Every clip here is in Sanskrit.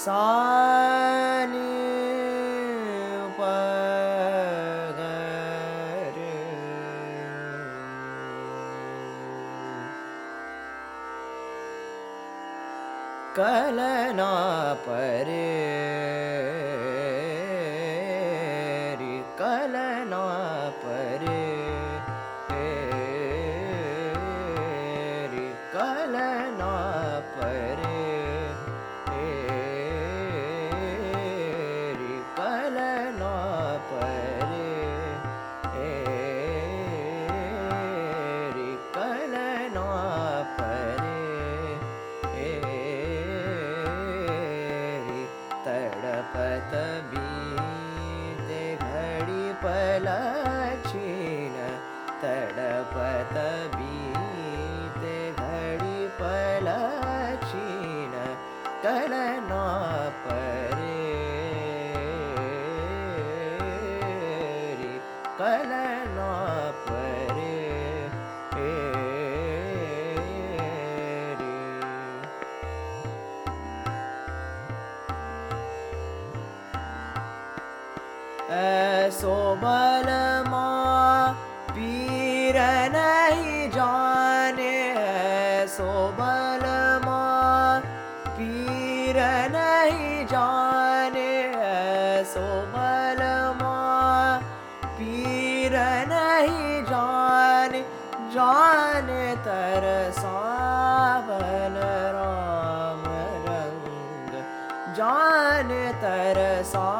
Saw कलना परे कलना परे कलना परे पलक्षीण तडपत बीते घडी पलक्षीण कलना परे। कलना परे ऐसो बलमा पीर नहीं जाने ऐसो बलमा पीर नहीं जाने बलमा पीर नहीं जाने जाने तरसावन राम रंग जान तरसावन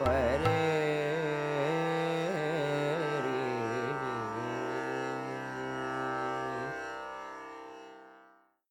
परे